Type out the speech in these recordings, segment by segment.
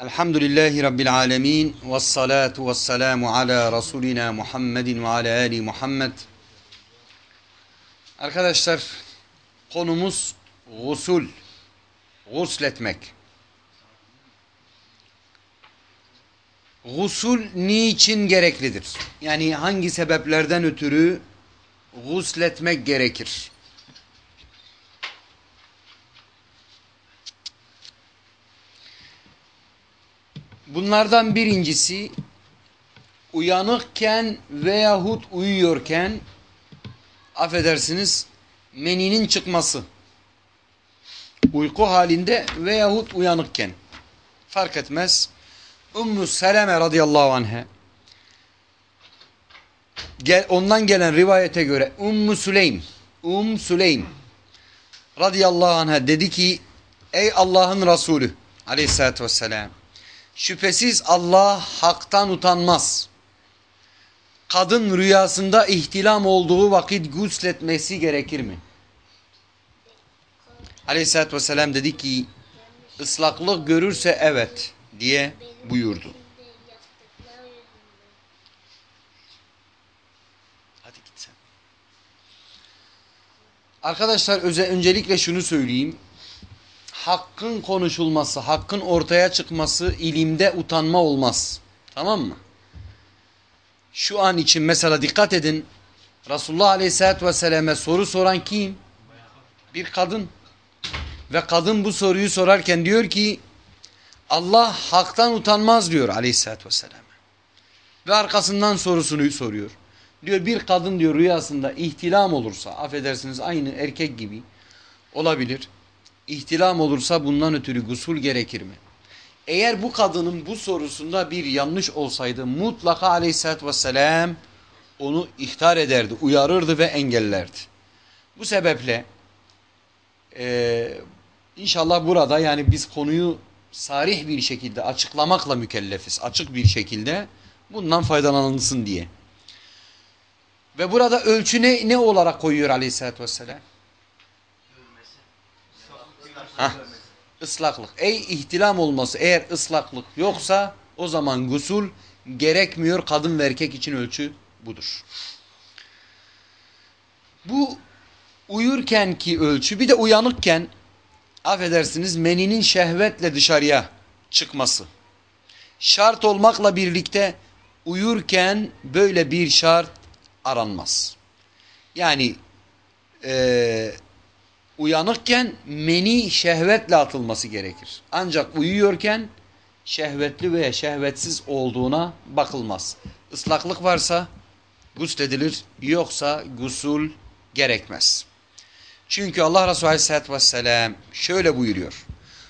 Elhamdülillahi Rabbil alemin. Ve salatu ve selamu ala Resulina Muhammedin ve ala Ali Muhammed. Arkadaşlar konumuz gusul. Gusletmek. Gusul niçin gereklidir? Yani hangi sebeplerden ötürü gusletmek gerekir? Bunlardan birincisi uyanıkken veyahut uyuyorken affedersiniz meninin çıkması. Uyku halinde veyahut uyanıkken fark etmez. Ümmü Seleme radıyallahu anh'a gel, ondan gelen rivayete göre Ümmü Süleym Ümm Süleym radıyallahu anh'a dedi ki ey Allah'ın Resulü aleyhissalatü vesselam Şüphesiz Allah haktan utanmaz. Kadın rüyasında ihtilam olduğu vakit gusletmesi gerekir mi? Aleyhisselatü Vesselam dedi ki ıslaklık görürse evet diye buyurdu. Hadi git. Arkadaşlar öncelikle şunu söyleyeyim hakkın konuşulması, hakkın ortaya çıkması ilimde utanma olmaz. Tamam mı? Şu an için mesela dikkat edin. Resulullah Aleyhisselatü Vesselam'e soru soran kim? Bir kadın. Ve kadın bu soruyu sorarken diyor ki Allah haktan utanmaz diyor Aleyhisselatü Vesselam. Ve arkasından sorusunu soruyor. Diyor bir kadın diyor rüyasında ihtilam olursa affedersiniz aynı erkek gibi olabilir ihtilam olursa bundan ötürü gusul gerekir mi? Eğer bu kadının bu sorusunda bir yanlış olsaydı mutlaka aleyhissalatü vesselam onu ihtar ederdi, uyarırdı ve engellerdi. Bu sebeple e, inşallah burada yani biz konuyu sarih bir şekilde açıklamakla mükellefiz. Açık bir şekilde bundan faydalanılsın diye. Ve burada ölçü ne, ne olarak koyuyor aleyhissalatü vesselam? Hah, ıslaklık. Ey ihtilam olması eğer ıslaklık yoksa o zaman gusul gerekmiyor. Kadın ve erkek için ölçü budur. Bu uyurken ki ölçü bir de uyanıkken affedersiniz meninin şehvetle dışarıya çıkması. Şart olmakla birlikte uyurken böyle bir şart aranmaz. Yani e, uyanıkken meni şehvetle atılması gerekir. Ancak uyuyorken şehvetli veya şehvetsiz olduğuna bakılmaz. Islaklık varsa gusledilir yoksa gusul gerekmez. Çünkü Allah Resulü Aleyhisselatü Vesselam şöyle buyuruyor.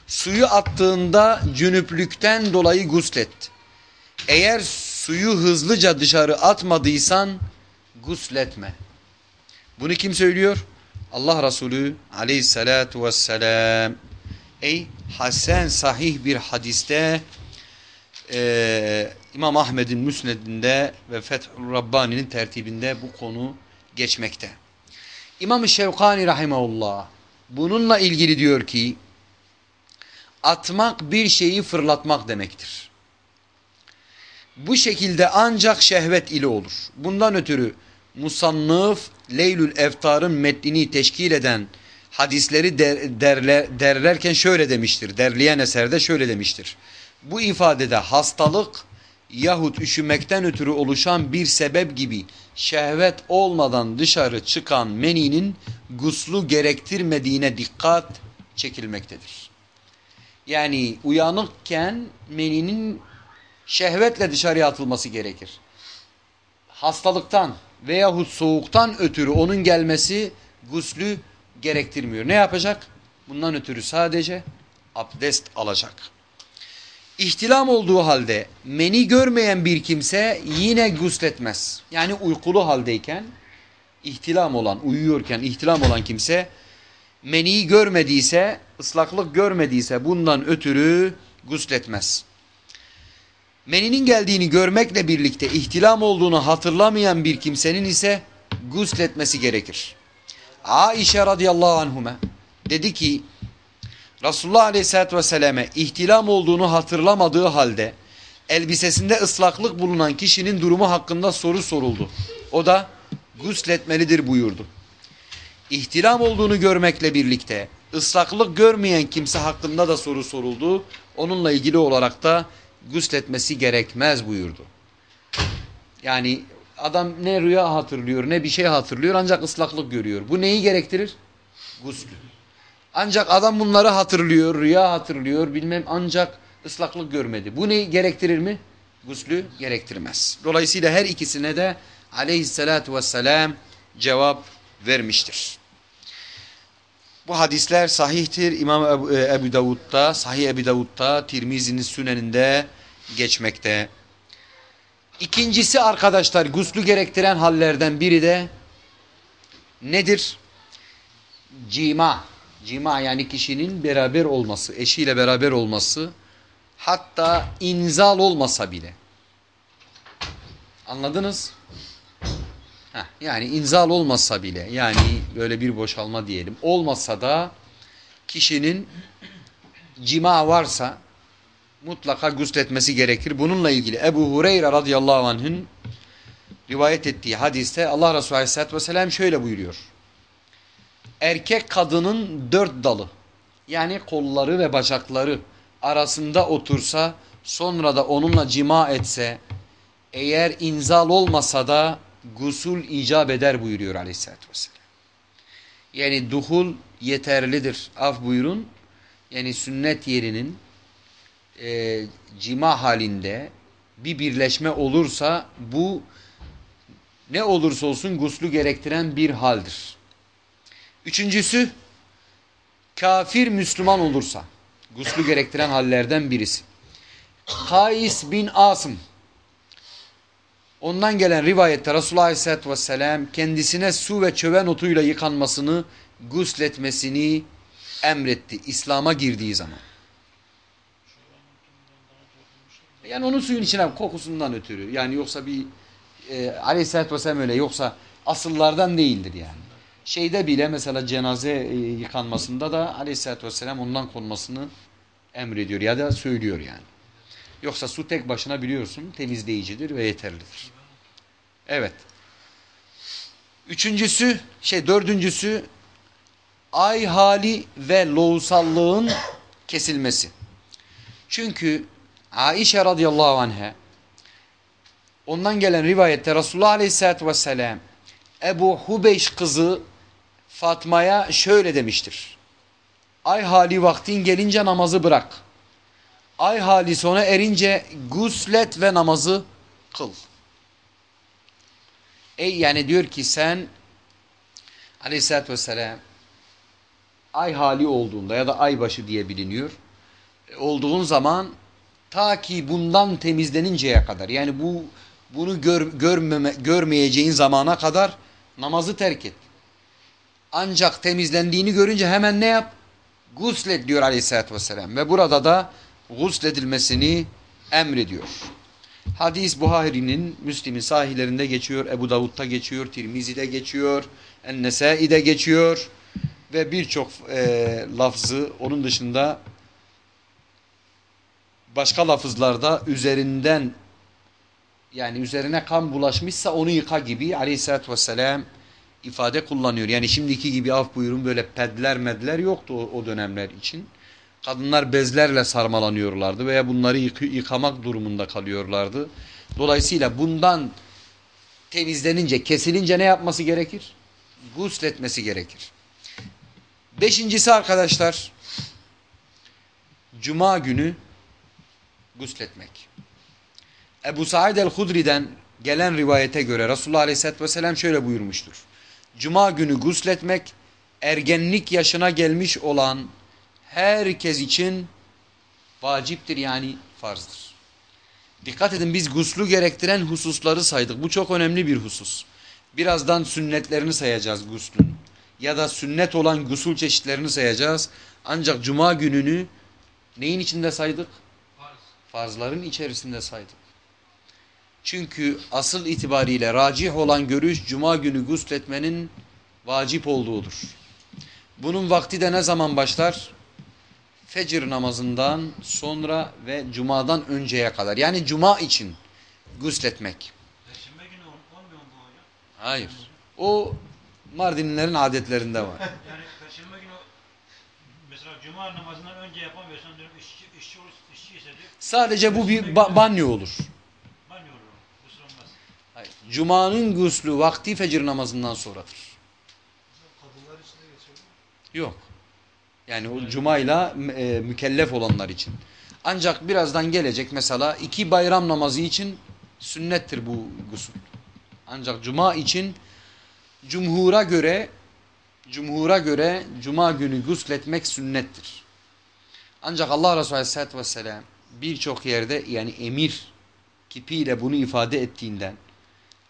Suyu attığında cünüplükten dolayı guslet. Eğer suyu hızlıca dışarı atmadıysan gusletme. Bunu kim söylüyor? Allah Resulü aleyhissalatu vesselam ey Hasan sahih bir hadiste e, İmam Ahmed'in müsnedinde ve Fethur Rabbani'nin tertibinde bu konu geçmekte. İmam-ı Şevkani Rahimahullah bununla ilgili diyor ki atmak bir şeyi fırlatmak demektir. Bu şekilde ancak şehvet ile olur. Bundan ötürü musannıf Leylül Eftar'ın metnini teşkil eden hadisleri der, derle, derlerken şöyle demiştir. Derleyen eserde şöyle demiştir. Bu ifadede hastalık yahut üşümekten ötürü oluşan bir sebep gibi şehvet olmadan dışarı çıkan meninin guslu gerektirmediğine dikkat çekilmektedir. Yani uyanıkken meninin şehvetle dışarıya atılması gerekir. Hastalıktan veyahut soğuktan ötürü onun gelmesi guslü gerektirmiyor. Ne yapacak? Bundan ötürü sadece abdest alacak. İhtilam olduğu halde meni görmeyen bir kimse yine gusletmez. Yani uykulu haldeyken ihtilam olan, uyuyorken ihtilam olan kimse meniyi görmediyse, ıslaklık görmediyse bundan ötürü gusletmez. Meninin geldiğini görmekle birlikte ihtilam olduğunu hatırlamayan bir kimsenin ise gusletmesi gerekir. Aişe radıyallahu anhume dedi ki Resulullah Aleyhisselatü Vesselam'e ihtilam olduğunu hatırlamadığı halde elbisesinde ıslaklık bulunan kişinin durumu hakkında soru soruldu. O da gusletmelidir buyurdu. İhtilam olduğunu görmekle birlikte ıslaklık görmeyen kimse hakkında da soru soruldu. Onunla ilgili olarak da gusletmesi gerekmez buyurdu. Yani adam ne rüya hatırlıyor ne bir şey hatırlıyor ancak ıslaklık görüyor. Bu neyi gerektirir? Guslü. Ancak adam bunları hatırlıyor, rüya hatırlıyor bilmem ancak ıslaklık görmedi. Bu neyi gerektirir mi? Guslü gerektirmez. Dolayısıyla her ikisine de aleyhissalatu vesselam cevap vermiştir. Bu hadisler sahihtir. İmam Ebu, e, Ebu Davud'da, Sahih Ebu Davud'da, Tirmizi'nin süneninde geçmekte. İkincisi arkadaşlar guslü gerektiren hallerden biri de nedir? Cima. Cima yani kişinin beraber olması, eşiyle beraber olması hatta inzal olmasa bile. Anladınız? Heh, yani inzal olmasa bile yani böyle bir boşalma diyelim olmasa da kişinin cima varsa mutlaka gusletmesi gerekir. Bununla ilgili Ebu Hureyre radıyallahu anh'ın rivayet ettiği hadiste Allah Resulü aleyhissalatü vesselam şöyle buyuruyor. Erkek kadının dört dalı yani kolları ve bacakları arasında otursa sonra da onunla cima etse eğer inzal olmasa da gusul icap eder buyuruyor aleyhissalatü vesselam. Yani duhul yeterlidir. Af buyurun. Yani sünnet yerinin e, cima halinde bir birleşme olursa bu ne olursa olsun guslu gerektiren bir haldir. Üçüncüsü kafir Müslüman olursa guslu gerektiren hallerden birisi. Kais bin Asım ondan gelen rivayette Resulullah Aleyhisselatü Vesselam kendisine su ve çöven otuyla yıkanmasını gusletmesini emretti İslam'a girdiği zaman. Yani onun suyun içine kokusundan ötürü. Yani yoksa bir e, aleyhissalatü vesselam öyle yoksa asıllardan değildir yani. Şeyde bile mesela cenaze e, yıkanmasında da aleyhissalatü vesselam ondan konmasını emrediyor ya da söylüyor yani. Yoksa su tek başına biliyorsun temizleyicidir ve yeterlidir. Evet. Üçüncüsü şey dördüncüsü ay hali ve loğusallığın kesilmesi. Çünkü Aişe radıyallahu anha ondan gelen rivayette Resulullah aleyhissalatü vesselam Ebu Hubeyş kızı Fatma'ya şöyle demiştir. Ay hali vaktin gelince namazı bırak. Ay hali sona erince guslet ve namazı kıl. Ey yani diyor ki sen aleyhissalatü vesselam ay hali olduğunda ya da ay başı diye biliniyor. Olduğun zaman Ta ki bundan temizleninceye kadar yani bu bunu gör, görmeme, görmeyeceğin zamana kadar namazı terk et. Ancak temizlendiğini görünce hemen ne yap? Guslet diyor aleyhissalatü vesselam. Ve burada da gusledilmesini emrediyor. Hadis Buhari'nin Müslim'in sahillerinde geçiyor. Ebu Davud'da geçiyor. Tirmizi'de geçiyor. En-Nesai'de geçiyor. Ve birçok e, lafzı onun dışında başka lafızlarda üzerinden yani üzerine kan bulaşmışsa onu yıka gibi aleyhissalatü vesselam ifade kullanıyor. Yani şimdiki gibi af buyurun böyle pedler medler yoktu o, o dönemler için. Kadınlar bezlerle sarmalanıyorlardı veya bunları yık yıkamak durumunda kalıyorlardı. Dolayısıyla bundan temizlenince, kesilince ne yapması gerekir? Gusletmesi gerekir. Beşincisi arkadaşlar, Cuma günü gusletmek. Ebu Said el-Hudri'den gelen rivayete göre Resulullah Aleyhisselatü Vesselam şöyle buyurmuştur. Cuma günü gusletmek ergenlik yaşına gelmiş olan herkes için vaciptir yani farzdır. Dikkat edin biz guslu gerektiren hususları saydık. Bu çok önemli bir husus. Birazdan sünnetlerini sayacağız guslün. Ya da sünnet olan gusul çeşitlerini sayacağız. Ancak cuma gününü neyin içinde saydık? farzların içerisinde saydık. Çünkü asıl itibariyle racih olan görüş cuma günü gusletmenin vacip olduğudur. Bunun vakti de ne zaman başlar? Fecir namazından sonra ve cumadan önceye kadar. Yani cuma için gusletmek. Perşembe günü ol- olmuyor mu bu hocam? Hayır. O Mardinlilerin adetlerinde var. Yani perşembe günü mesela cuma namazından önce yapamıyorsan diyorum işçi, işçi, olur, işçi ise diyor Sadece bu bir ba- banyo olur. banyo olur. Gusül olmaz. Hayır. Cuma'nın guslü vakti fecir namazından sonradır. Kadınlar için de geçerli mi? Yok. Yani o cumayla e, mükellef olanlar için. Ancak birazdan gelecek mesela iki bayram namazı için sünnettir bu gusül. Ancak cuma için cumhura göre cumhura göre cuma günü gusletmek sünnettir. Ancak Allah Resulü Aleyhisselatü Vesselam birçok yerde yani emir kipiyle bunu ifade ettiğinden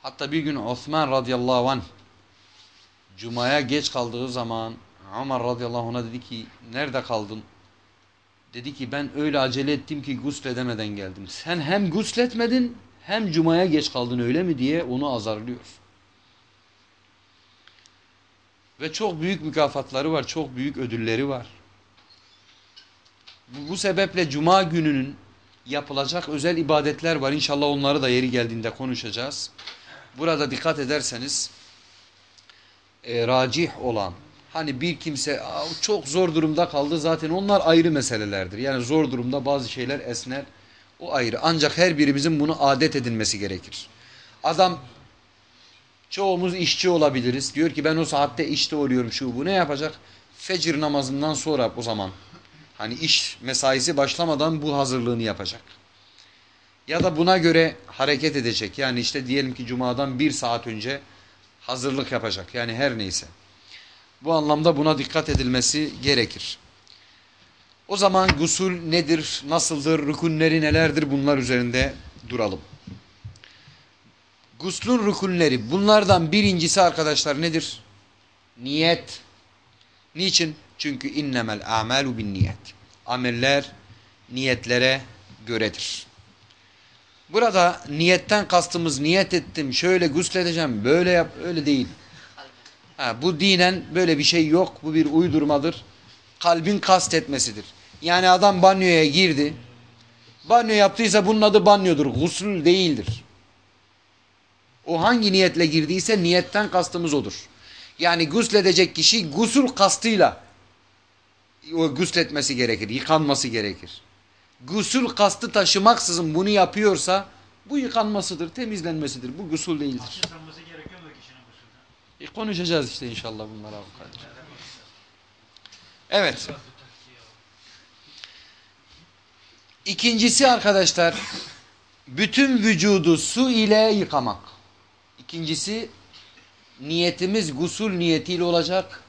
hatta bir gün Osman radıyallahu anh Cuma'ya geç kaldığı zaman Ömer radıyallahu anh'a dedi ki nerede kaldın? Dedi ki ben öyle acele ettim ki gusledemeden geldim. Sen hem gusletmedin hem Cuma'ya geç kaldın öyle mi diye onu azarlıyor. Ve çok büyük mükafatları var, çok büyük ödülleri var. Bu, bu sebeple Cuma gününün yapılacak özel ibadetler var. İnşallah onları da yeri geldiğinde konuşacağız. Burada dikkat ederseniz e, racih olan hani bir kimse "Aa, çok zor durumda kaldı zaten onlar ayrı meselelerdir. Yani zor durumda bazı şeyler esner o ayrı. Ancak her birimizin bunu adet edinmesi gerekir. Adam çoğumuz işçi olabiliriz. Diyor ki ben o saatte işte oluyorum şu bu ne yapacak? Fecir namazından sonra o zaman hani iş mesaisi başlamadan bu hazırlığını yapacak. Ya da buna göre hareket edecek. Yani işte diyelim ki cumadan bir saat önce hazırlık yapacak. Yani her neyse. Bu anlamda buna dikkat edilmesi gerekir. O zaman gusul nedir, nasıldır, rükunleri nelerdir bunlar üzerinde duralım. Guslun rükunleri bunlardan birincisi arkadaşlar nedir? Niyet. Niçin? Çünkü innemel a'malu bin niyet. Ameller niyetlere göredir. Burada niyetten kastımız niyet ettim, şöyle gusledeceğim, böyle yap, öyle değil. Ha, bu dinen böyle bir şey yok, bu bir uydurmadır. Kalbin kastetmesidir. Yani adam banyoya girdi, banyo yaptıysa bunun adı banyodur, gusül değildir. O hangi niyetle girdiyse niyetten kastımız odur. Yani gusledecek kişi gusül kastıyla o gusletmesi gerekir, yıkanması gerekir. Gusül kastı taşımaksızın bunu yapıyorsa bu yıkanmasıdır, temizlenmesidir. Bu gusül değildir. Abdest alması gerekiyor mu kişinin gusülden? E, konuşacağız işte inşallah bunlara avukatçı. Evet. İkincisi arkadaşlar bütün vücudu su ile yıkamak. İkincisi niyetimiz gusül niyetiyle olacak.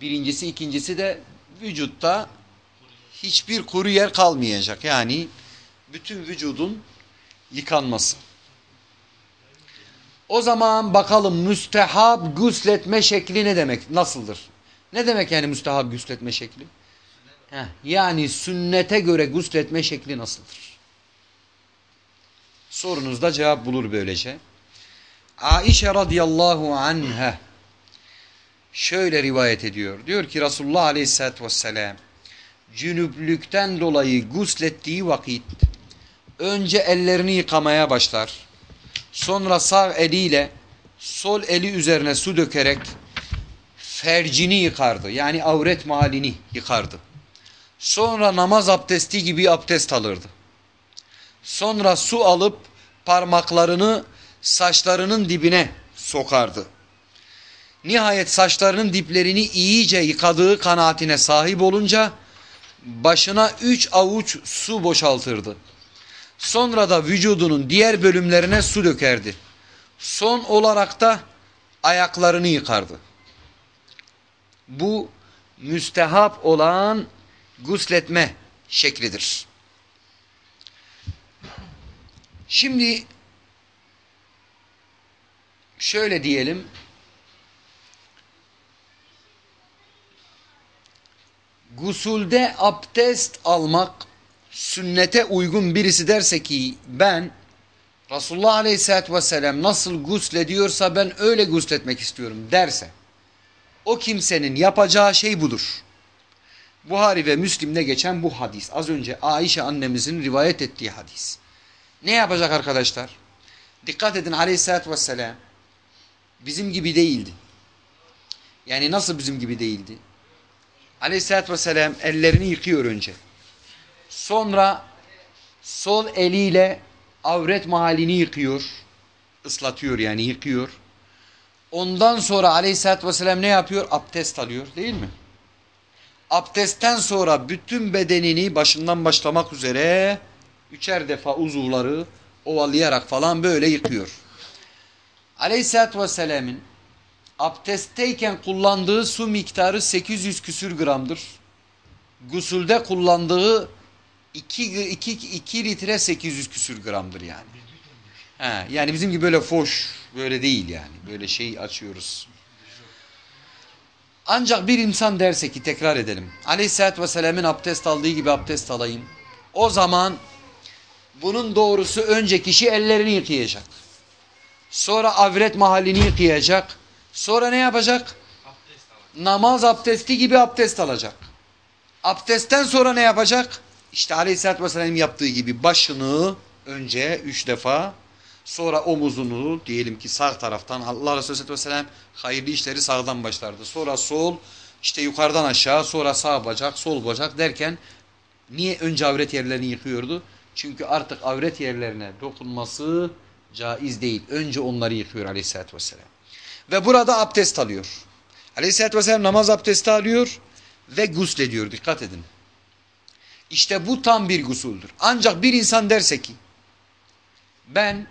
Birincisi ikincisi de vücutta hiçbir kuru yer kalmayacak. Yani bütün vücudun yıkanması. O zaman bakalım müstehab gusletme şekli ne demek? Nasıldır? Ne demek yani müstehab gusletme şekli? Heh, yani sünnete göre gusletme şekli nasıldır? Sorunuzda cevap bulur böylece. Aişe radıyallahu anha şöyle rivayet ediyor. Diyor ki Resulullah aleyhissalatü vesselam cünüplükten dolayı guslettiği vakit önce ellerini yıkamaya başlar. Sonra sağ eliyle sol eli üzerine su dökerek fercini yıkardı. Yani avret mahallini yıkardı. Sonra namaz abdesti gibi abdest alırdı. Sonra su alıp parmaklarını saçlarının dibine sokardı. Nihayet saçlarının diplerini iyice yıkadığı kanaatine sahip olunca başına üç avuç su boşaltırdı. Sonra da vücudunun diğer bölümlerine su dökerdi. Son olarak da ayaklarını yıkardı. Bu müstehap olan gusletme şeklidir. Şimdi şöyle diyelim. Gusulde abdest almak sünnete uygun birisi derse ki ben Resulullah Aleyhisselatü Vesselam nasıl guslediyorsa ben öyle gusletmek istiyorum derse o kimsenin yapacağı şey budur. Buhari ve Müslim'de geçen bu hadis. Az önce Ayşe annemizin rivayet ettiği hadis. Ne yapacak arkadaşlar? Dikkat edin aleyhissalatü vesselam bizim gibi değildi. Yani nasıl bizim gibi değildi? Aleyhissalatü vesselam ellerini yıkıyor önce. Sonra sol eliyle avret mahallini yıkıyor. ıslatıyor yani yıkıyor. Ondan sonra aleyhissalatü vesselam ne yapıyor? Abdest alıyor değil mi? Abdestten sonra bütün bedenini başından başlamak üzere üçer defa uzuvları ovalayarak falan böyle yıkıyor. Aleyhissalatü vesselam'ın abdestteyken kullandığı su miktarı 800 küsür gramdır. Gusulde kullandığı 2, 2, 2 litre 800 küsür gramdır yani. He, yani bizim gibi böyle foş böyle değil yani. Böyle şey açıyoruz. Ancak bir insan derse ki tekrar edelim. Aleyhisselatü Vesselam'ın abdest aldığı gibi abdest alayım. O zaman bunun doğrusu önce kişi ellerini yıkayacak. Sonra avret mahallini yıkayacak. Sonra ne yapacak? Namaz abdesti gibi abdest alacak. Abdestten sonra ne yapacak? İşte Aleyhisselatü Vesselam yaptığı gibi başını önce üç defa sonra omuzunu diyelim ki sağ taraftan Allah Resulü Vesselam hayırlı işleri sağdan başlardı. Sonra sol işte yukarıdan aşağı sonra sağ bacak sol bacak derken niye önce avret yerlerini yıkıyordu? Çünkü artık avret yerlerine dokunması caiz değil. Önce onları yıkıyor Aleyhisselatü Vesselam. Ve burada abdest alıyor. Aleyhisselatü Vesselam namaz abdesti alıyor ve guslediyor. Dikkat edin. İşte bu tam bir gusuldür. Ancak bir insan derse ki ben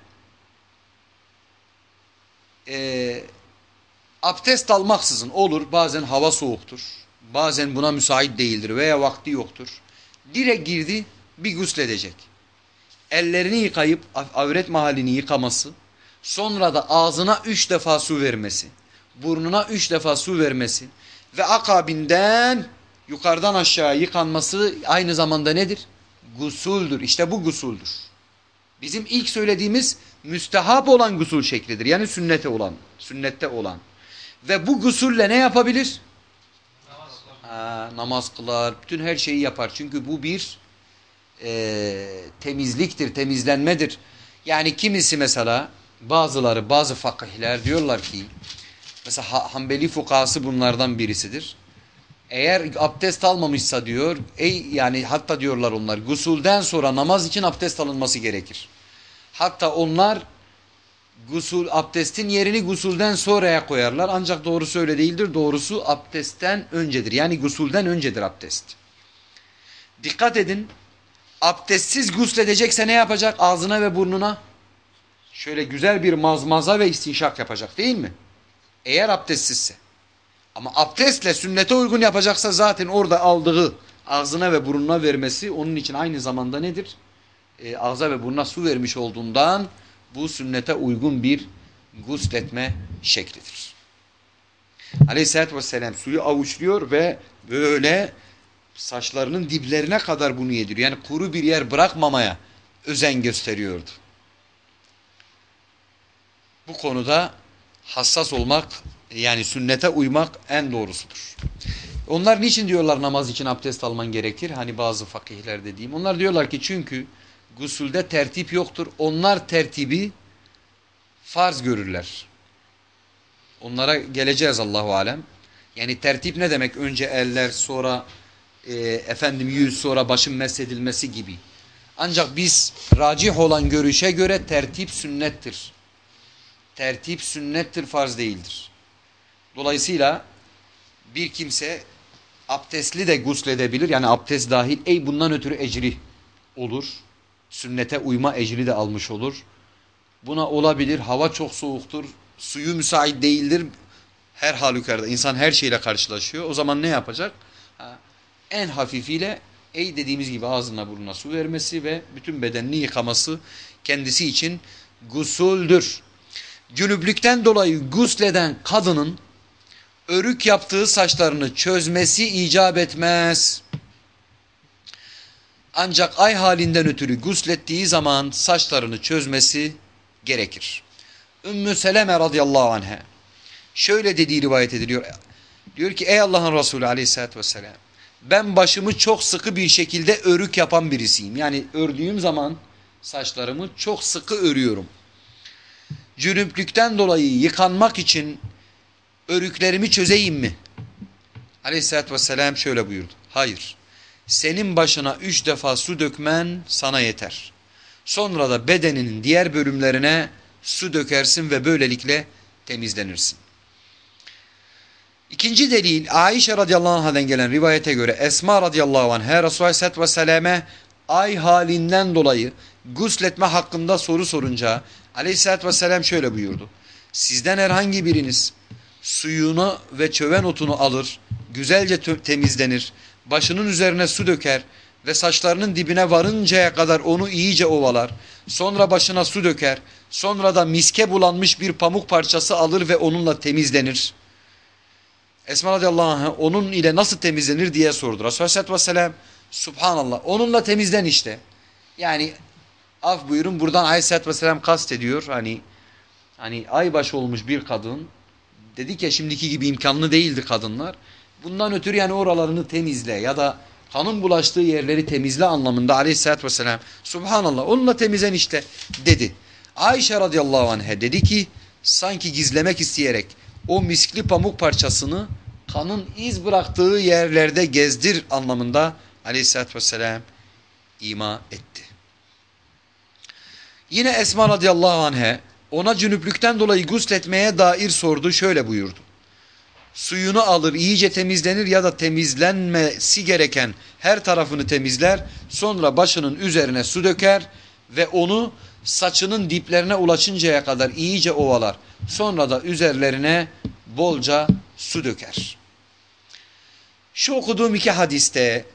e, abdest almaksızın olur bazen hava soğuktur. Bazen buna müsait değildir veya vakti yoktur. Direkt girdi bir gusledecek. Ellerini yıkayıp avret mahallini yıkaması. Sonra da ağzına üç defa su vermesi. Burnuna üç defa su vermesi. Ve akabinden yukarıdan aşağı yıkanması aynı zamanda nedir? Gusuldür. İşte bu gusuldür. Bizim ilk söylediğimiz müstehap olan gusul şeklidir. Yani sünnete olan, sünnette olan. Ve bu gusulle ne yapabilir? Namaz. Ha, namaz kılar, bütün her şeyi yapar. Çünkü bu bir e, temizliktir, temizlenmedir. Yani kimisi mesela bazıları, bazı fakihler diyorlar ki mesela ha, Hanbeli fukası bunlardan birisidir. Eğer abdest almamışsa diyor, ey yani hatta diyorlar onlar gusulden sonra namaz için abdest alınması gerekir. Hatta onlar gusul abdestin yerini gusulden sonraya koyarlar. Ancak doğrusu öyle değildir. Doğrusu abdestten öncedir. Yani gusulden öncedir abdest. Dikkat edin. Abdestsiz gusledecekse ne yapacak? Ağzına ve burnuna şöyle güzel bir mazmaza ve istinşak yapacak değil mi? Eğer abdestsizse. Ama abdestle sünnete uygun yapacaksa zaten orada aldığı ağzına ve burnuna vermesi onun için aynı zamanda nedir? E, ağza ve burnuna su vermiş olduğundan bu sünnete uygun bir gusletme şeklidir. Aleyhisselatü Vesselam suyu avuçluyor ve böyle saçlarının diplerine kadar bunu yediriyor. Yani kuru bir yer bırakmamaya özen gösteriyordu. Bu konuda hassas olmak yani sünnete uymak en doğrusudur. Onlar niçin diyorlar namaz için abdest alman gerekir? Hani bazı fakihler dediğim. Onlar diyorlar ki çünkü gusülde tertip yoktur. Onlar tertibi farz görürler. Onlara geleceğiz Allahu alem. Yani tertip ne demek? Önce eller, sonra e, efendim yüz, sonra başın mesedilmesi gibi. Ancak biz racih olan görüşe göre tertip sünnettir. Tertip sünnettir, farz değildir. Dolayısıyla bir kimse abdestli de gusledebilir. Yani abdest dahil. Ey bundan ötürü ecri olur. Sünnete uyma ecri de almış olur. Buna olabilir. Hava çok soğuktur. Suyu müsait değildir. Her halükarda insan her şeyle karşılaşıyor. O zaman ne yapacak? Ha, en hafifiyle ey dediğimiz gibi ağzına burnuna su vermesi ve bütün bedenini yıkaması kendisi için gusuldür. Cünüplükten dolayı gusleden kadının örük yaptığı saçlarını çözmesi icap etmez. Ancak ay halinden ötürü guslettiği zaman saçlarını çözmesi gerekir. Ümmü Seleme radıyallahu anh'a şöyle dediği rivayet ediliyor. Diyor ki ey Allah'ın Resulü aleyhissalatü vesselam Ben başımı çok sıkı bir şekilde örük yapan birisiyim. Yani ördüğüm zaman saçlarımı çok sıkı örüyorum. Cünüplükten dolayı yıkanmak için örüklerimi çözeyim mi? Aleyhisselatü vesselam şöyle buyurdu. Hayır. Senin başına üç defa su dökmen sana yeter. Sonra da bedeninin diğer bölümlerine su dökersin ve böylelikle temizlenirsin. İkinci delil Aişe radıyallahu anh'den gelen rivayete göre Esma radıyallahu anh'a Resulullah aleyhisselatü vesselam'e ay halinden dolayı gusletme hakkında soru sorunca aleyhisselatü vesselam şöyle buyurdu. Sizden herhangi biriniz suyunu ve çöven otunu alır, güzelce temizlenir, başının üzerine su döker ve saçlarının dibine varıncaya kadar onu iyice ovalar. Sonra başına su döker, sonra da miske bulanmış bir pamuk parçası alır ve onunla temizlenir. Esma radıyallahu anh onun ile nasıl temizlenir diye sordu. Aleyhisselatü vesselam subhanallah onunla temizlen işte. Yani af buyurun buradan aleyhisselatü vesselam kast ediyor. Hani, hani aybaşı olmuş bir kadın dedik ya şimdiki gibi imkanlı değildi kadınlar. Bundan ötürü yani oralarını temizle ya da kanın bulaştığı yerleri temizle anlamında aleyhissalatü vesselam subhanallah onunla temizlen işte dedi. Ayşe radıyallahu anh'e dedi ki sanki gizlemek isteyerek o miskli pamuk parçasını kanın iz bıraktığı yerlerde gezdir anlamında aleyhissalatü vesselam ima etti. Yine Esma radıyallahu anh'e ona cünüplükten dolayı gusletmeye dair sordu şöyle buyurdu. Suyunu alır iyice temizlenir ya da temizlenmesi gereken her tarafını temizler sonra başının üzerine su döker ve onu saçının diplerine ulaşıncaya kadar iyice ovalar. Sonra da üzerlerine bolca su döker. Şu okuduğum iki hadiste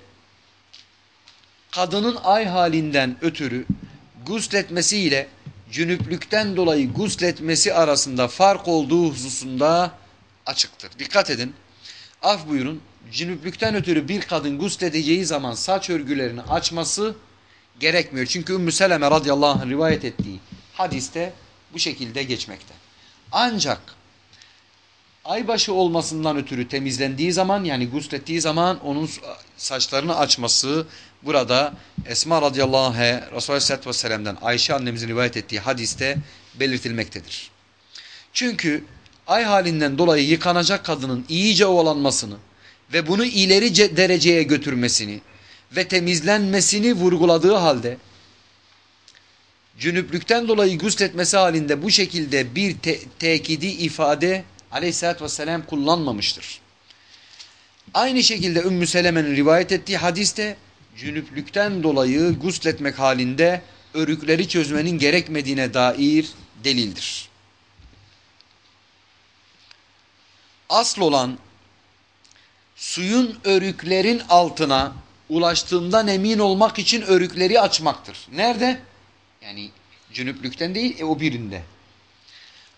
kadının ay halinden ötürü gusletmesiyle cünüplükten dolayı gusletmesi arasında fark olduğu hususunda açıktır. Dikkat edin. Af buyurun. Cünüplükten ötürü bir kadın gusledeceği zaman saç örgülerini açması gerekmiyor. Çünkü Ümmü Seleme radıyallahu anh rivayet ettiği hadiste bu şekilde geçmekte. Ancak aybaşı olmasından ötürü temizlendiği zaman yani guslettiği zaman onun saçlarını açması burada Esma radıyallahu anh'e Resulullah aleyhisselatü vesselam'dan Ayşe annemizin rivayet ettiği hadiste belirtilmektedir. Çünkü ay halinden dolayı yıkanacak kadının iyice ovalanmasını ve bunu ileri dereceye götürmesini ve temizlenmesini vurguladığı halde cünüplükten dolayı gusletmesi halinde bu şekilde bir te tekidi ifade aleyhissalatü vesselam kullanmamıştır. Aynı şekilde Ümmü Seleme'nin rivayet ettiği hadiste cünüplükten dolayı gusletmek halinde örükleri çözmenin gerekmediğine dair delildir. Asıl olan suyun örüklerin altına ulaştığından emin olmak için örükleri açmaktır. Nerede? Yani cünüplükten değil e, o birinde.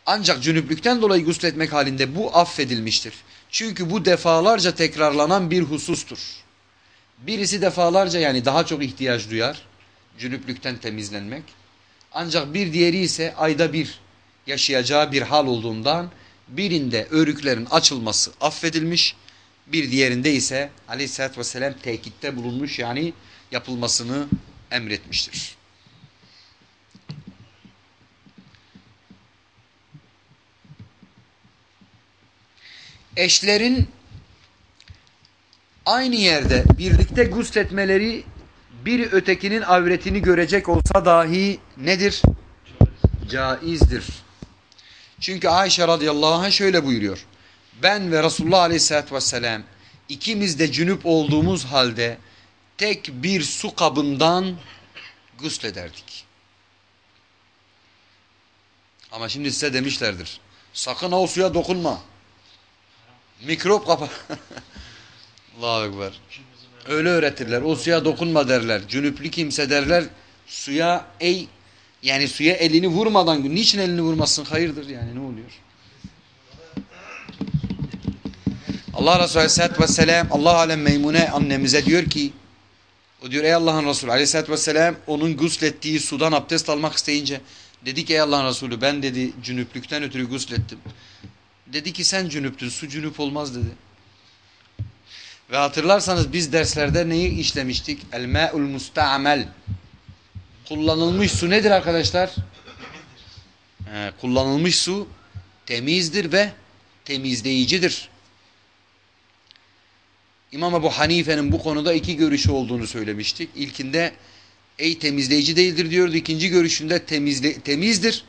Ancak cünüplükten dolayı gusletmek halinde bu affedilmiştir. Çünkü bu defalarca tekrarlanan bir husustur. Birisi defalarca yani daha çok ihtiyaç duyar cünüplükten temizlenmek. Ancak bir diğeri ise ayda bir yaşayacağı bir hal olduğundan birinde örüklerin açılması affedilmiş, bir diğerinde ise aleyhissalatü vesselam tekitte bulunmuş yani yapılmasını emretmiştir. Eşlerin aynı yerde birlikte gusletmeleri bir ötekinin avretini görecek olsa dahi nedir? Caizdir. Çünkü Ayşe radıyallahu anh şöyle buyuruyor. Ben ve Resulullah aleyhissalatü vesselam ikimiz de cünüp olduğumuz halde tek bir su kabından guslederdik. Ama şimdi size demişlerdir. Sakın o suya dokunma. Mikrop kapa. Allahu Ekber. Öyle öğretirler. O suya dokunma derler. Cünüplü kimse derler. Suya ey yani suya elini vurmadan niçin elini vurmasın? Hayırdır yani ne oluyor? Allah Resulü Aleyhisselatü Vesselam Allah Alem Meymune annemize diyor ki o diyor ey Allah'ın Resulü Aleyhisselatü Vesselam onun guslettiği sudan abdest almak isteyince dedi ki ey Allah'ın Resulü ben dedi cünüplükten ötürü guslettim. Dedi ki sen cünüptün su cünüp olmaz dedi. Ve hatırlarsanız biz derslerde neyi işlemiştik? El ma'ul musta'mel. Kullanılmış su nedir arkadaşlar? Ee, kullanılmış su temizdir ve temizleyicidir. İmam Ebu Hanife'nin bu konuda iki görüşü olduğunu söylemiştik. İlkinde ey temizleyici değildir diyordu. İkinci görüşünde temizle, temizdir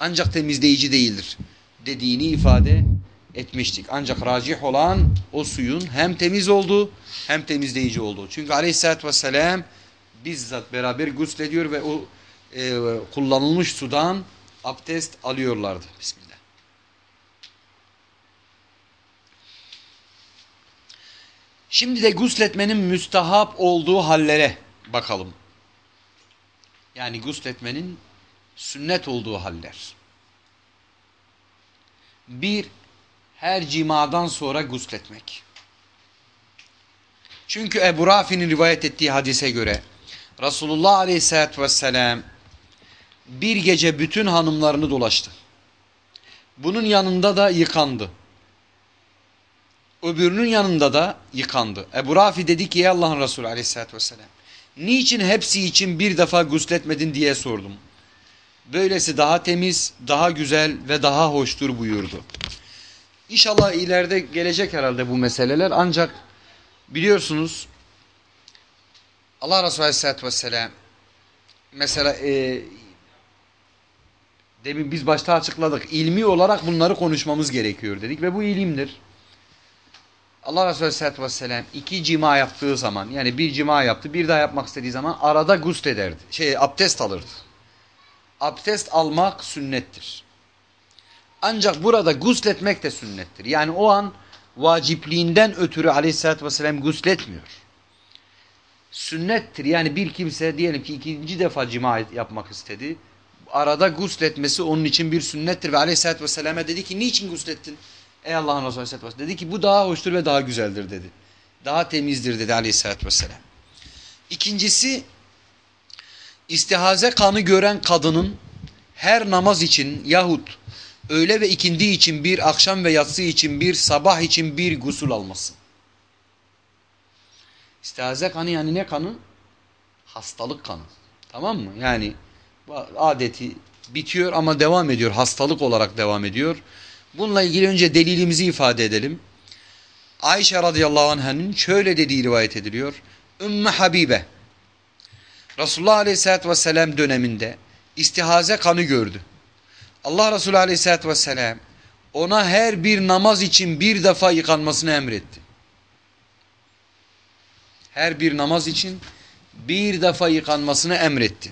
ancak temizleyici değildir dediğini ifade etmiştik. Ancak racih olan o suyun hem temiz olduğu hem temizleyici olduğu. Çünkü aleyhissalatü vesselam bizzat beraber guslediyor ve o e, kullanılmış sudan abdest alıyorlardı. Bismillah. Şimdi de gusletmenin müstahap olduğu hallere bakalım. Yani gusletmenin sünnet olduğu haller. Bir, her cimadan sonra gusletmek. Çünkü Ebu Rafi'nin rivayet ettiği hadise göre Resulullah Aleyhisselatü Vesselam bir gece bütün hanımlarını dolaştı. Bunun yanında da yıkandı. Öbürünün yanında da yıkandı. Ebu Rafi dedi ki ey Allah'ın Resulü Aleyhisselatü Vesselam niçin hepsi için bir defa gusletmedin diye sordum. Böylesi daha temiz, daha güzel ve daha hoştur buyurdu. İnşallah ileride gelecek herhalde bu meseleler ancak biliyorsunuz Allah Resulü Aleyhisselatü Vesselam mesela e, demin biz başta açıkladık ilmi olarak bunları konuşmamız gerekiyor dedik ve bu ilimdir. Allah Resulü Aleyhisselatü Vesselam iki cima yaptığı zaman yani bir cima yaptı bir daha yapmak istediği zaman arada gusl ederdi. Şey abdest alırdı. Abdest almak sünnettir. Ancak burada gusletmek de sünnettir. Yani o an vacipliğinden ötürü aleyhissalatü vesselam gusletmiyor. Sünnettir. Yani bir kimse diyelim ki ikinci defa cima yapmak istedi. Arada gusletmesi onun için bir sünnettir. Ve aleyhissalatü vesselam'a dedi ki niçin guslettin? Ey Allah'ın Resulü aleyhissalatü vesselam. Dedi ki bu daha hoştur ve daha güzeldir dedi. Daha temizdir dedi aleyhissalatü vesselam. İkincisi istihaze kanı gören kadının her namaz için yahut öğle ve ikindi için bir, akşam ve yatsı için bir, sabah için bir gusül alması. İstihaze kanı yani ne kanı? Hastalık kanı. Tamam mı? Yani adeti bitiyor ama devam ediyor. Hastalık olarak devam ediyor. Bununla ilgili önce delilimizi ifade edelim. Ayşe radıyallahu anh'ın şöyle dediği rivayet ediliyor. Ümmü Habibe Resulullah aleyhissalatü vesselam döneminde istihaze kanı gördü. Allah Resulü aleyhissalatü vesselam ona her bir namaz için bir defa yıkanmasını emretti. Her bir namaz için bir defa yıkanmasını emretti.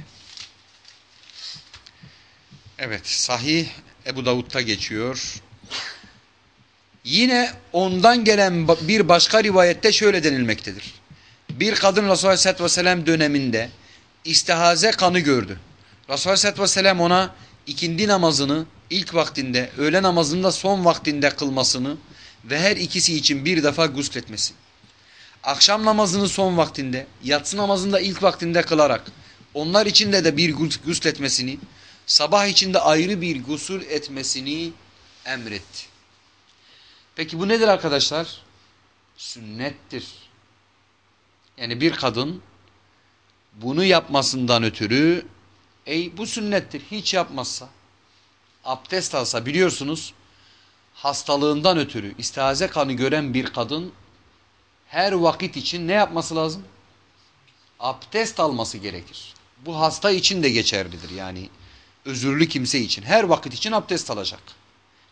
Evet sahih Ebu Davud'da geçiyor. Yine ondan gelen bir başka rivayette şöyle denilmektedir. Bir kadın Resulullah Aleyhisselatü Vesselam döneminde istihaze kanı gördü. Resulullah Aleyhisselatü Vesselam ona ikindi namazını ilk vaktinde, öğle namazını da son vaktinde kılmasını ve her ikisi için bir defa gusletmesi. Akşam namazını son vaktinde, yatsı namazını da ilk vaktinde kılarak onlar için de de bir gusletmesini, sabah için de ayrı bir gusül etmesini emretti. Peki bu nedir arkadaşlar? Sünnettir. Yani bir kadın bunu yapmasından ötürü ey bu sünnettir hiç yapmazsa abdest alsa biliyorsunuz hastalığından ötürü istihaze kanı gören bir kadın her vakit için ne yapması lazım? Abdest alması gerekir. Bu hasta için de geçerlidir yani özürlü kimse için her vakit için abdest alacak.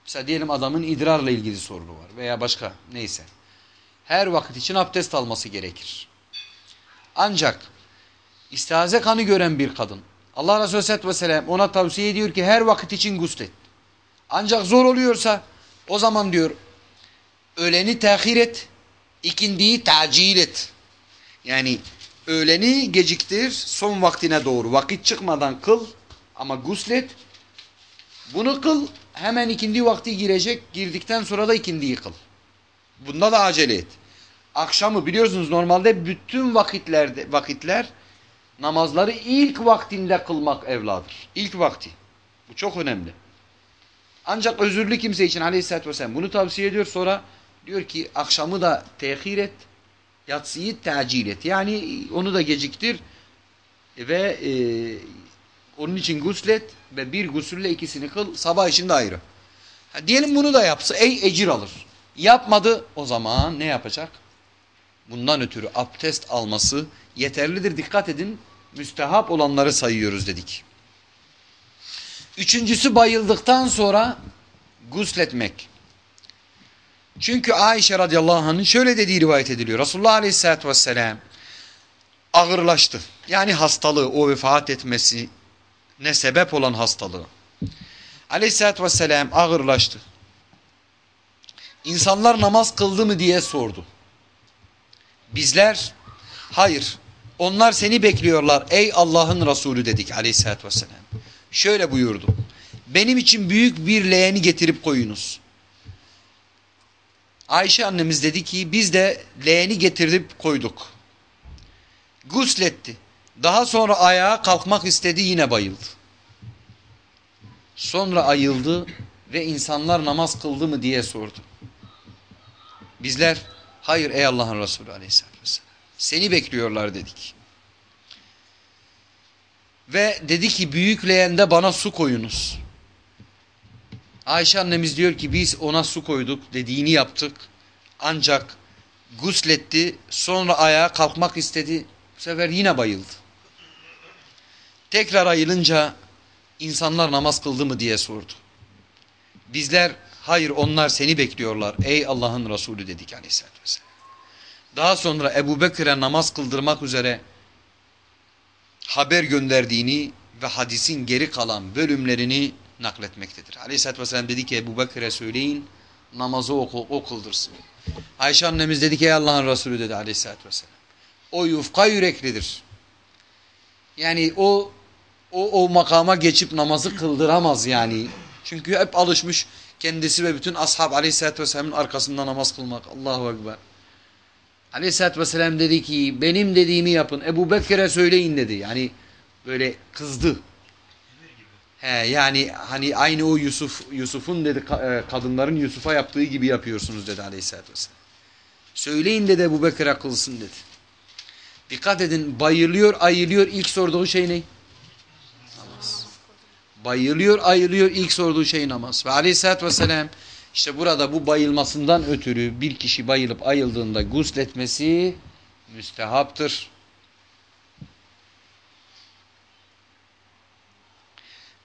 Mesela diyelim adamın idrarla ilgili sorunu var veya başka neyse. Her vakit için abdest alması gerekir. Ancak istihaze kanı gören bir kadın Allah Resulü Aleyhisselatü Vesselam ona tavsiye ediyor ki her vakit için guslet. Ancak zor oluyorsa o zaman diyor öğleni tehir et, ikindiyi tacil et. Yani öğleni geciktir son vaktine doğru vakit çıkmadan kıl ama guslet. Bunu kıl hemen ikindi vakti girecek girdikten sonra da ikindiyi kıl. Bunda da acele et. Akşamı biliyorsunuz normalde bütün vakitlerde vakitler namazları ilk vaktinde kılmak evladır. İlk vakti. Bu çok önemli. Ancak özürlü kimse için aleyhissalatü vesselam bunu tavsiye ediyor. Sonra diyor ki akşamı da tehir et. Yatsıyı tacil et. Yani onu da geciktir ve e, onun için guslet ve bir gusülle ikisini kıl sabah için de ayrı. Ha, diyelim bunu da yapsa ey ecir alır. Yapmadı o zaman ne yapacak? Bundan ötürü abdest alması yeterlidir. Dikkat edin müstehap olanları sayıyoruz dedik. Üçüncüsü bayıldıktan sonra gusletmek. Çünkü Ayşe radıyallahu anh'ın şöyle dediği rivayet ediliyor. Resulullah aleyhissalatü vesselam ağırlaştı. Yani hastalığı, o vefat etmesi ne sebep olan hastalığı. Aleyhissalatü vesselam ağırlaştı. İnsanlar namaz kıldı mı diye sordu. Bizler hayır onlar seni bekliyorlar ey Allah'ın Resulü dedik aleyhissalatü vesselam. Şöyle buyurdu. Benim için büyük bir leğeni getirip koyunuz. Ayşe annemiz dedi ki biz de leğeni getirip koyduk. Gusletti. Daha sonra ayağa kalkmak istedi yine bayıldı. Sonra ayıldı ve insanlar namaz kıldı mı diye sordu. Bizler hayır ey Allah'ın Resulü aleyhissalatü vesselam. Seni bekliyorlar dedik. Ve dedi ki büyük leğende bana su koyunuz. Ayşe annemiz diyor ki biz ona su koyduk dediğini yaptık. Ancak gusletti sonra ayağa kalkmak istedi. Bu sefer yine bayıldı. Tekrar ayılınca insanlar namaz kıldı mı diye sordu. Bizler hayır onlar seni bekliyorlar ey Allah'ın Resulü dedik aleyhissalatü vesselam. Daha sonra Ebu Bekir'e namaz kıldırmak üzere haber gönderdiğini ve hadisin geri kalan bölümlerini nakletmektedir. Aleyhisselatü Vesselam dedi ki Ebu Bekir'e söyleyin namazı oku, o kıldırsın. Ayşe annemiz dedi ki ey Allah'ın Resulü dedi Aleyhisselatü Vesselam. O yufka yüreklidir. Yani o o, o makama geçip namazı kıldıramaz yani. Çünkü hep alışmış kendisi ve bütün ashab Aleyhisselatü Vesselam'ın arkasında namaz kılmak. Allahu Ekber. Aleyhisselatü Vesselam dedi ki benim dediğimi yapın. Ebu Bekir'e söyleyin dedi. Yani böyle kızdı. He, yani hani aynı o Yusuf Yusuf'un dedi kadınların Yusuf'a yaptığı gibi yapıyorsunuz dedi Aleyhisselatü Vesselam. Söyleyin dedi Ebu Bekir'e kılsın dedi. Dikkat edin bayılıyor ayılıyor ilk sorduğu şey ne? Bayılıyor ayılıyor ilk sorduğu şey namaz. Ve Aleyhisselatü Vesselam işte burada bu bayılmasından ötürü bir kişi bayılıp ayıldığında gusletmesi müstehaptır.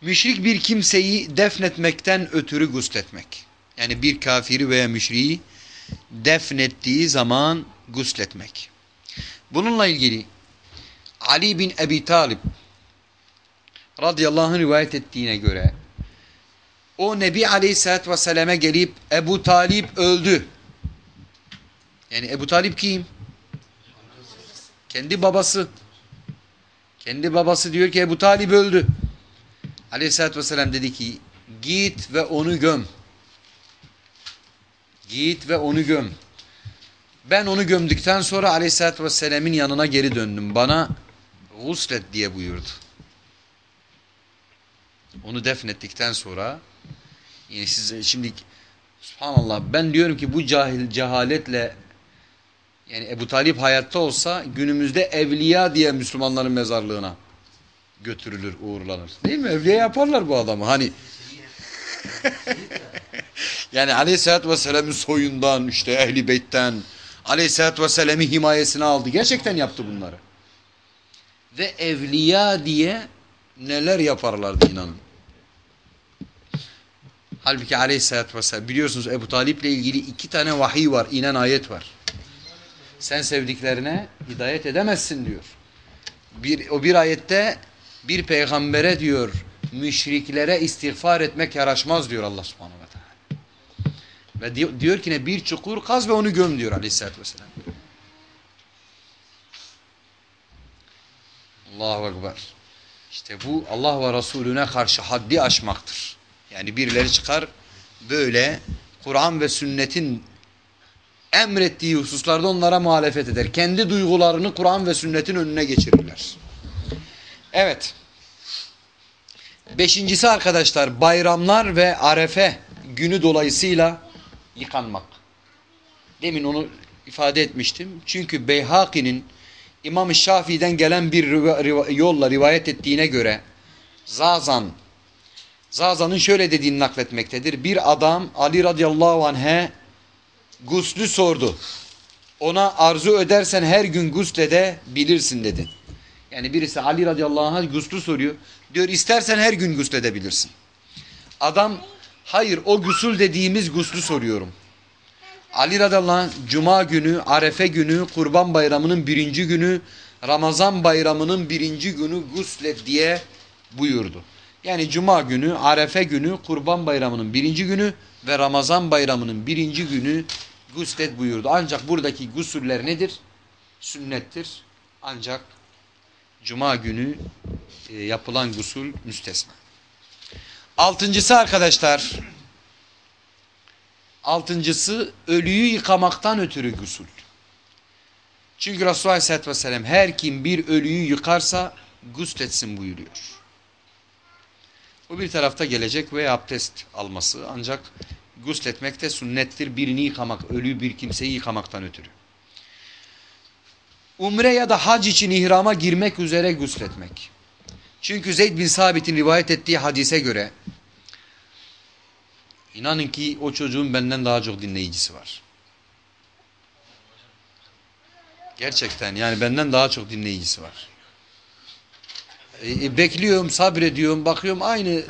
Müşrik bir kimseyi defnetmekten ötürü gusletmek. Yani bir kafiri veya müşriği defnettiği zaman gusletmek. Bununla ilgili Ali bin Ebi Talib radıyallahu anh rivayet ettiğine göre o Nebi Aleyhisselatü Vesselam'e gelip Ebu Talip öldü. Yani Ebu Talip kim? Kendi babası. Kendi babası diyor ki Ebu Talip öldü. Aleyhisselatü Vesselam dedi ki git ve onu göm. Git ve onu göm. Ben onu gömdükten sonra Aleyhisselatü Vesselam'ın yanına geri döndüm. Bana guslet diye buyurdu. Onu defnettikten sonra yani siz şimdi subhanallah ben diyorum ki bu cahil cehaletle yani Ebu Talip hayatta olsa günümüzde evliya diye Müslümanların mezarlığına götürülür, uğurlanır. Değil mi? Evliya yaparlar bu adamı. Hani yani Aleyhisselatü Vesselam'ın soyundan işte Ehli Beyt'ten Aleyhisselatü Vesselam'ı himayesine aldı. Gerçekten yaptı bunları. Ve evliya diye neler yaparlardı inanın. Halbuki aleyhissalatü vesselam biliyorsunuz Ebu Talip ile ilgili iki tane vahiy var, inen ayet var. Sen sevdiklerine hidayet edemezsin diyor. Bir, o bir ayette bir peygambere diyor müşriklere istiğfar etmek yaraşmaz diyor Allah subhanahu ve teala. Ve diyor, diyor ki ne bir çukur kaz ve onu göm diyor aleyhissalatü vesselam. Allahu Ekber. İşte bu Allah ve Resulüne karşı haddi aşmaktır. Yani birileri çıkar böyle Kur'an ve sünnetin emrettiği hususlarda onlara muhalefet eder. Kendi duygularını Kur'an ve sünnetin önüne geçirirler. Evet. Beşincisi arkadaşlar bayramlar ve arefe günü dolayısıyla yıkanmak. Demin onu ifade etmiştim. Çünkü Beyhaki'nin İmam-ı Şafii'den gelen bir yolla rivayet ettiğine göre Zazan Zazan'ın şöyle dediğini nakletmektedir. Bir adam Ali radıyallahu anh'e guslü sordu. Ona arzu edersen her gün guslede bilirsin dedi. Yani birisi Ali radıyallahu anh'a guslü soruyor. Diyor istersen her gün gusledebilirsin. Adam hayır o gusül dediğimiz guslü soruyorum. Ali radıyallahu anh cuma günü, arefe günü, kurban bayramının birinci günü, Ramazan bayramının birinci günü guslet diye buyurdu. Yani cuma günü, arefe günü, kurban bayramının birinci günü ve Ramazan bayramının birinci günü guslet buyurdu. Ancak buradaki gusüller nedir? Sünnettir. Ancak cuma günü e, yapılan gusül müstesna. Altıncısı arkadaşlar, altıncısı ölüyü yıkamaktan ötürü gusül. Çünkü Resulullah Aleyhisselatü Vesselam her kim bir ölüyü yıkarsa gusletsin buyuruyor. Bu bir tarafta gelecek ve abdest alması ancak gusletmek de sünnettir. Birini yıkamak, ölüyü bir kimseyi yıkamaktan ötürü. Umre ya da hac için ihrama girmek üzere gusletmek. Çünkü Zeyd bin Sabit'in rivayet ettiği hadise göre inanın ki o çocuğun benden daha çok dinleyicisi var. Gerçekten yani benden daha çok dinleyicisi var. E, e, bekliyorum, sabrediyorum, bakıyorum aynı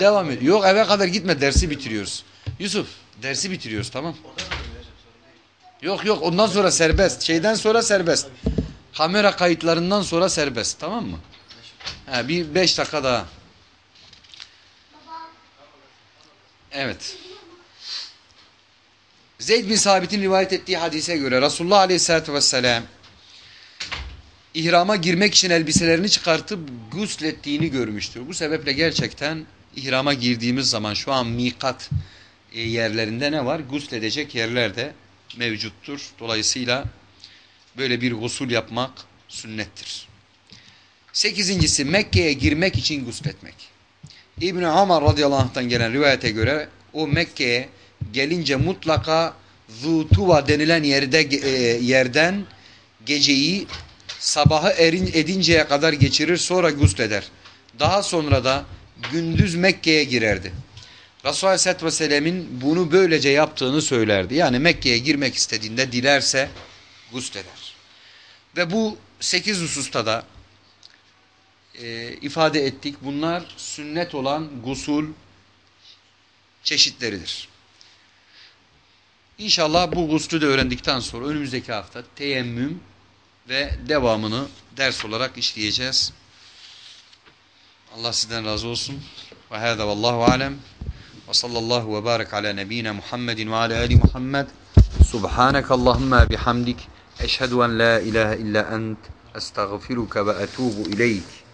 devam ediyor. Yok eve kadar gitme dersi bitiriyoruz. Yusuf dersi bitiriyoruz tamam. Yok yok ondan sonra serbest. Şeyden sonra serbest. Kamera kayıtlarından sonra serbest tamam mı? Ha, bir beş dakika daha. Evet. Zeyd bin Sabit'in rivayet ettiği hadise göre Resulullah Aleyhisselatü Vesselam ihrama girmek için elbiselerini çıkartıp guslettiğini görmüştür. Bu sebeple gerçekten ihrama girdiğimiz zaman şu an mikat e, yerlerinde ne var? Gusledecek yerler de mevcuttur. Dolayısıyla böyle bir gusül yapmak sünnettir. Sekizincisi Mekke'ye girmek için gusletmek. İbn-i Amar radıyallahu anh'tan gelen rivayete göre o Mekke'ye gelince mutlaka Zutuva denilen yerde, e, yerden geceyi sabahı erin, edinceye kadar geçirir sonra gusleder. Daha sonra da gündüz Mekke'ye girerdi. Resulullah Aleyhisselatü Vesselam'ın bunu böylece yaptığını söylerdi. Yani Mekke'ye girmek istediğinde dilerse gusleder. Ve bu sekiz hususta da e, ifade ettik. Bunlar sünnet olan gusul çeşitleridir. İnşallah bu guslü de öğrendikten sonra önümüzdeki hafta teyemmüm ve devamını ders olarak işleyeceğiz. Allah sizden razı olsun. Ve hâzâ vallahu alem. Ve sallallahu ve barik ala nebiyyina Muhammedin ve ala ali Muhammed. Subhaneke Allahümme bihamdik. Eşhedü en la ilahe illa ent. Estağfiruke ve etubu ileyk.